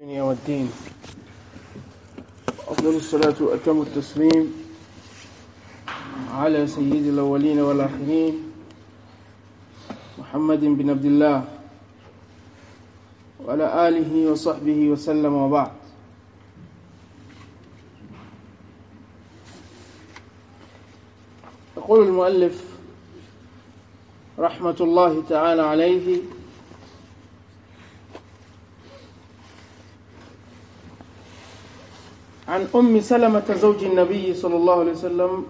يوم الدين أفضل الصلاة وأتم التسليم على سيد الأولين والآخرين محمد بن عبد الله وعلى آله وصحبه وسلم وبعد. يقول المؤلف رحمة الله تعالى عليه عن أم سلمة زوج النبي صلى الله عليه وسلم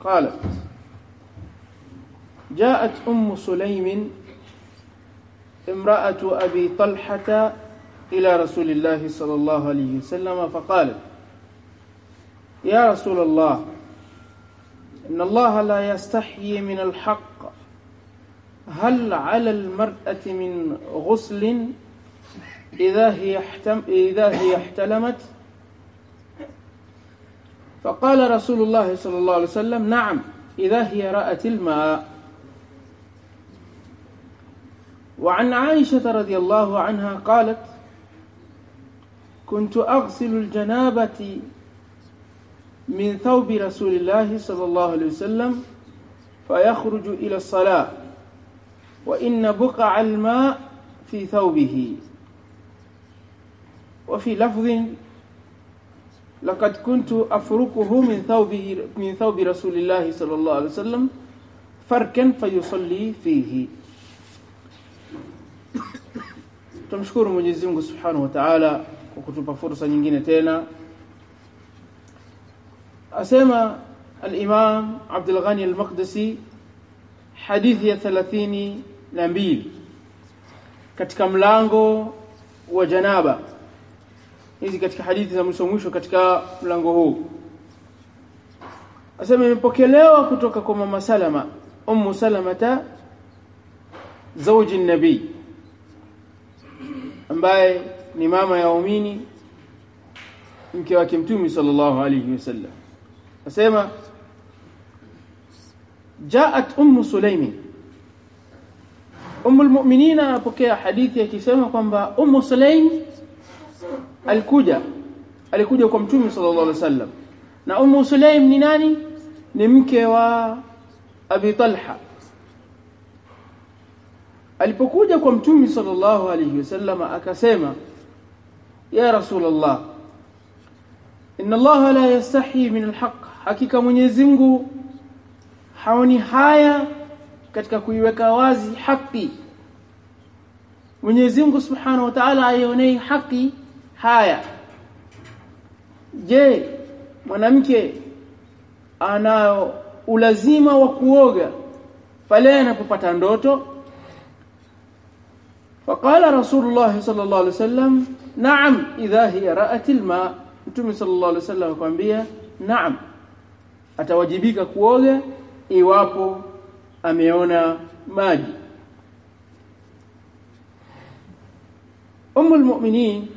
قالت جاءت أم سليم امرأة أبي طلحة إلى رسول الله صلى الله عليه وسلم فقالت يا رسول الله إن الله لا يستحيي من الحق هل على المرأة من غسل إذا هي إذا هي احتلمت؟ فقال رسول الله صلى الله عليه وسلم نعم إذا هي رأت الماء. وعن عائشة رضي الله عنها قالت كنت أغسل الجنابة من ثوب رسول الله صلى الله عليه وسلم فيخرج إلى الصلاة وإن بقع الماء في ثوبه. وفي لفظ laqad kuntu afruquhu min thawbihi min thawbi rasulillahi sallallahu alaihi wasallam farkan fayusalli fihi Tumshukuru Mwenyezi Mungu Subhanahu wa Ta'ala kwa kutupa fursa nyingine tena. Asema al-Imam Abdul Ghani al-Maqdisi hadithi ya 32 katika mlango wa janaba hizi katika hadithi za mwisho mwisho katika mlango huu. Asema imepokelewa kutoka kwa mama Salama ummu Salamata zauji nabii ambaye ni mama ya waumini mke wake mtume sallallahu alayhi wasallam. Asema jaat ummu sulaimi. Ummu almu'minina anapokea hadithi akisema kwamba ummu sulaim alikuja. Alikuja kwa mtume sallallahu alaihi wasallam. Na ummu sulaim ni nani? Ni mke wa abi talha. Alipokuja kwa mtume sallallahu alaihi wasallam akasema ya rasulullah inna allah la yastahi min alhaq. Hakika mwenyezi Mungu haoni haya katika kuiweka wazi haki. Mwenyezi Mungu Subhanahu wa Ta'ala aionei haki haya. Je mwanamke anao ulazima wa kuoga pale anapopata ndoto? Faqala rasulullah sallallahu alaihi wasallam na'am idha hiya ra'at alma. Mtume sallallahu alaihi wasallam akwambia na'am atawajibika kuoga iwapo ameona maji. Umul almu'minin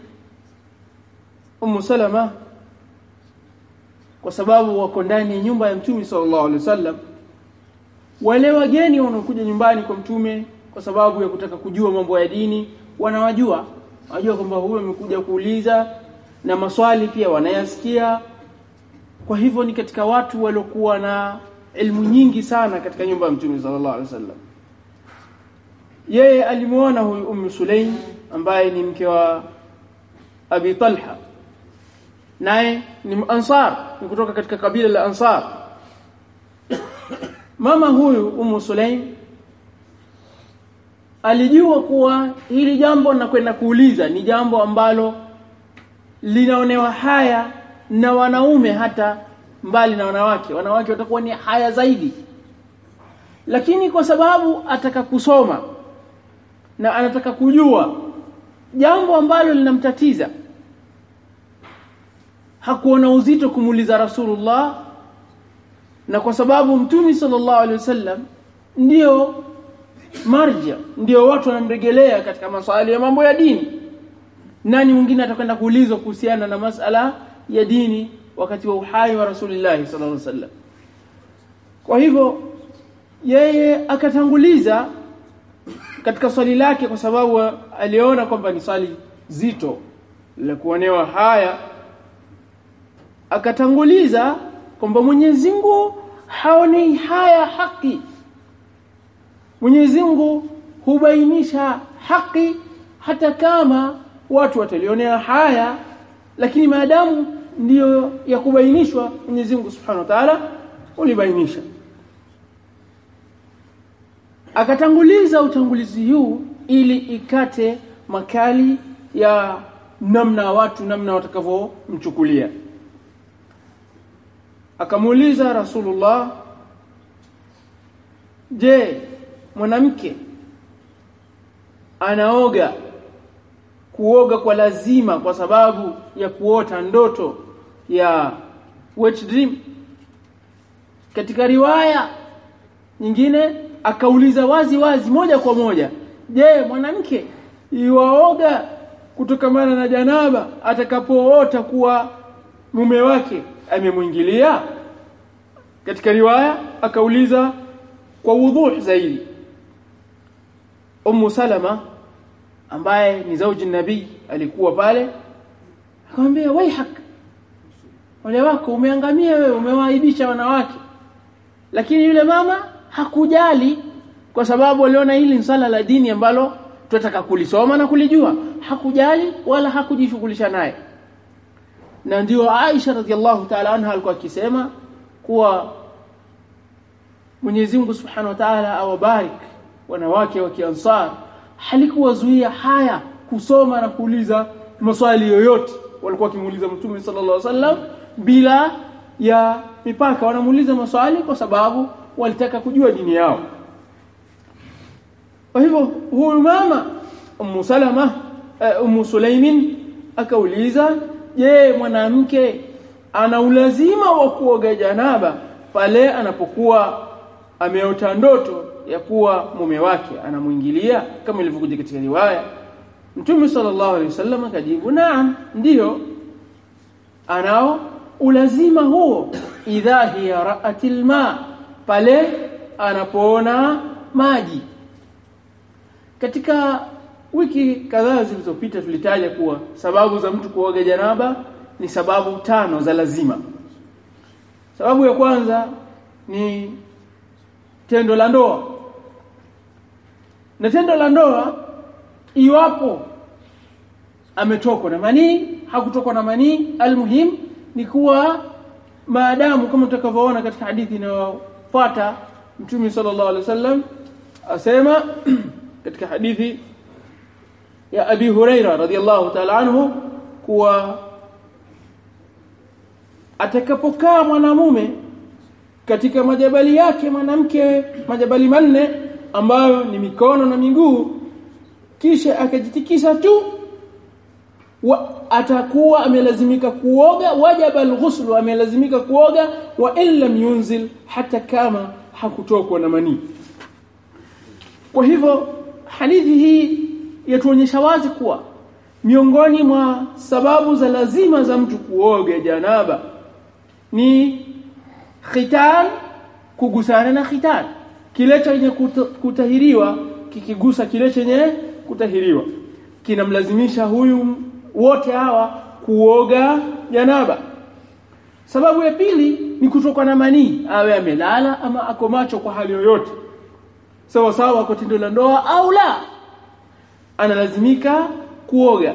ummu salama kwa sababu wako ndani ya nyumba ya mtume sallallahu alaihi wasallam. Wale wageni wanaokuja nyumbani kwa mtume kwa sababu ya kutaka kujua mambo ya dini wanawajua. Wajua kwamba huyo amekuja kuuliza na maswali pia wanayasikia. Kwa hivyo ni katika watu waliokuwa na elimu nyingi sana katika nyumba ya mtume sallallahu alaihi wasallam. Yeye alimuona huyu ummu sulaim ambaye ni mke wa abi talha naye ni ansar ni kutoka katika kabila la ansar. Mama huyu umu sulaim alijua kuwa hili jambo na kwenda kuuliza ni jambo ambalo linaonewa haya na wanaume hata mbali na wanawake. Wanawake watakuwa ni haya zaidi. Lakini kwa sababu ataka kusoma na anataka kujua jambo ambalo linamtatiza hakuona uzito kumuuliza Rasulullah. Na kwa sababu Mtume sallallahu alaihi wasallam ndio marja ndio watu wanamregelea katika maswali ya mambo ya dini. Nani mwingine atakwenda kuulizwa kuhusiana na masala ya dini wakati wa uhai wa Rasulullah sallallahu alaihi wasallam? Kwa hivyo yeye akatanguliza katika swali lake kwa sababu aliona kwamba ni swali zito la kuonewa haya akatanguliza kwamba Mwenyezi Mungu haoni haya haki. Mwenyezi Mungu hubainisha haki hata kama watu watalionea haya lakini maadamu ndiyo ya kubainishwa Mwenyezi Mungu Subhanahu wa Ta'ala ulibainisha. Akatanguliza utangulizi huu ili ikate makali ya namna watu namna watakavyomchukulia akamuuliza Rasulullah je mwanamke anaoga kuoga kwa lazima kwa sababu ya kuota ndoto ya wet dream? Katika riwaya nyingine akauliza wazi wazi moja kwa moja je mwanamke iwaoga kutokamana na janaba atakapoota kuwa mume wake amemwingilia katika riwaya akauliza kwa wudhuh zaidi. Ummu Salama ambaye ni zauji nabii alikuwa pale akamwambia waihak wale wako umeangamia wewe umewaaibisha wanawake. Lakini yule mama hakujali kwa sababu aliona hili ni sala la dini ambalo tunataka kulisoma na kulijua. Hakujali wala hakujishughulisha naye na ndio Aisha radhiallahu ta'ala anha alikuwa akisema kuwa Mwenyezi Mungu Subhanahu wa Ta'ala awabarik wanawake wa Kiansar. Halikuwazuia haya kusoma na kuuliza maswali yoyote. Walikuwa wakimuuliza Mtume sallallahu alaihi wasallam bila ya mipaka. Wanamuuliza maswali kwa sababu walitaka kujua dini yao. Kwa hivyo huyu mama Ummu Salama uh, Ummu Sulaimin akauliza je mwanamke ana ulazima wa kuoga janaba pale anapokuwa ameota ndoto ya kuwa mume wake anamuingilia kama ilivyokuja katika riwaya? Mtume sallallahu alaihi wasallam akajibu naam ndio anao ulazima huo. Idha hiya ra'atil ma pale anapoona maji. Katika wiki kadhaa zilizopita tulitaja kuwa sababu za mtu kuoga janaba ni sababu tano za lazima. Sababu ya kwanza ni tendo la ndoa. Na tendo la ndoa iwapo ametokwa na manii hakutokwa na manii almuhim ni kuwa maadamu kama tutakavyoona katika hadithi inayofuata mtume sallallahu alaihi wasallam asema katika hadithi ya Abi Huraira radhiallahu ta'ala anhu kuwa atakapokaa mwanamume katika majabali yake mwanamke majabali manne ambayo ni mikono na miguu kisha akajitikisa tu wa, atakuwa amelazimika kuoga wajaba alghusl amelazimika kuoga wa illam yunzil hata kama hakutokwa na manii. Kwa hivyo hadithi hii yatuonyesha wazi kuwa miongoni mwa sababu za lazima za mtu kuoga janaba ni khitan kugusana na khitan kile chenye kutahiriwa kikigusa kile chenye kutahiriwa. Kinamlazimisha huyu wote hawa kuoga janaba. Sababu ya pili ni kutoka na manii awe amelala ama ako macho kwa hali yoyote. Sawa sawa kwa tendo la ndoa au la analazimika kuoga.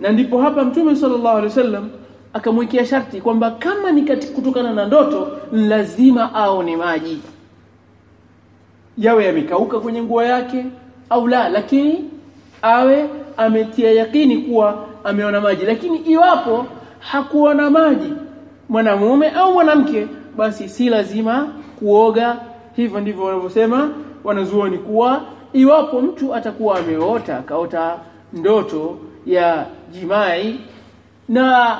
Na ndipo hapa mtume sallallahu alaihi wasallam akamwekea sharti kwamba kama ni kutokana na ndoto lazima aone maji. Yawe yamekauka kwenye nguo yake au la lakini awe ametia yakini kuwa ameona maji. Lakini iwapo hakuona maji mwanamume au mwanamke basi si lazima kuoga. Hivyo ndivyo wanavyosema wanazuoni kuwa iwapo mtu atakuwa ameota akaota ndoto ya jimai na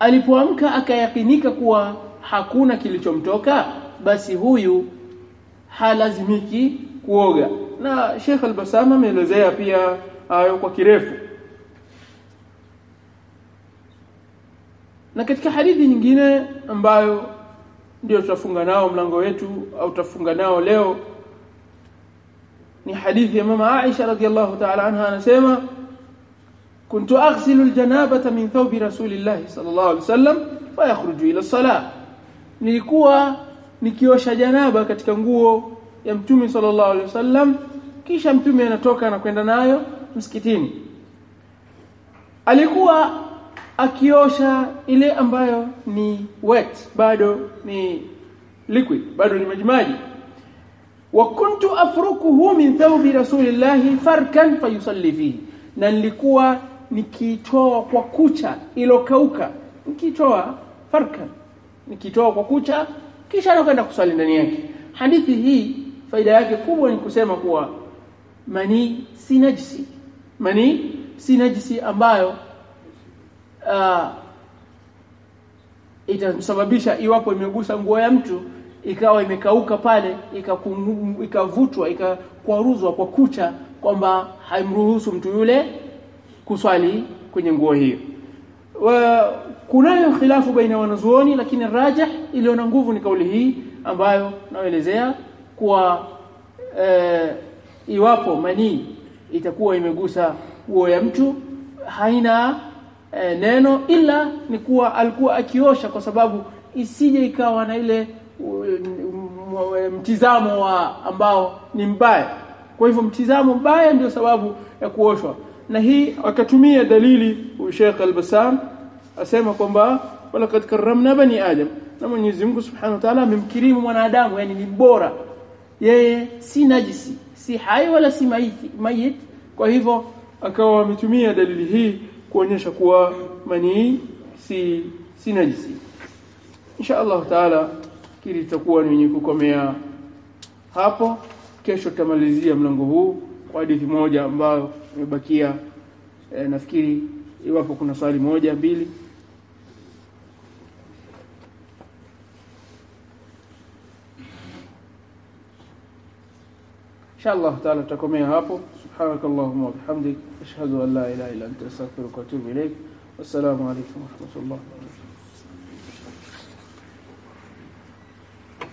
alipoamka akayakinika kuwa hakuna kilichomtoka basi huyu halazimiki kuoga. Na Sheikh Al-Basama ameelezea pia hayo kwa kirefu. Na katika hadithi nyingine ambayo ndio tutafunga nao mlango wetu au tutafunga nao leo ni hadithi ya mama Aisha radhiallahu ta'ala anha anasema kuntu aghsilu aljanabata min thawbi rasulillahi sallallahu alaihi wasallam fayakhruju ila salah nilikuwa nikiosha janaba katika nguo ya mtume sallallahu alaihi wasallam kisha mtume anatoka na kwenda nayo msikitini. Alikuwa akiosha ile ambayo ni wet bado ni liquid bado ni majimaji wa kuntu afrukuhu min thawbi rasulillahi farkan fayusalli fihi na nilikuwa nikitoa kwa kucha ilokauka. Nikitoa farkan. Nikitoa kwa kucha kisha anakwenda kusali ndani yake. Hadithi hii faida yake kubwa ni kusema kuwa mani si najisi. Mani si najisi ambayo uh, itasababisha iwapo imegusa nguo ya mtu ikawa imekauka pale ikavutwa ikakwaruzwa kwa kucha kwamba haimruhusu mtu yule kuswali kwenye nguo hiyo. Kunayo khilafu baina ya wanazuoni lakini rajah iliona nguvu ni kauli hii ambayo naelezea kuwa e, iwapo manii itakuwa imegusa uo ya mtu haina e, neno ila ni kuwa alikuwa akiosha kwa sababu isije ikawa na ile mtizamo wa ambao ni mbaya. Kwa hivyo mtizamo mbaya ndio sababu ya kuoshwa. Na hii akatumia dalili Sheikh Al-Bassam asema kwamba walaqad karramna bani adam na Mwenyezi Mungu Subhanahu wa Ta'ala amemkirimu mwanadamu yani ni bora. Yeye si najisi si hai wala si mayit. Kwa hivyo akawa ametumia dalili hii kuonyesha kuwa manii si si najisi. Insha Allah Ta'ala kili tutakuwa ni kukomea hapo. Kesho tamalizia mlango huu kwa hadithi moja ambayo imebakia. E, nafikiri iwapo kuna swali moja mbili. Inshallah taala tutakomea hapo. Subhanakallahumma wa bihamdik. Ashhadu an la ilaha illa anta astaghfiruka wa atubu ilaik wassalamu alaykum wa rahmatullah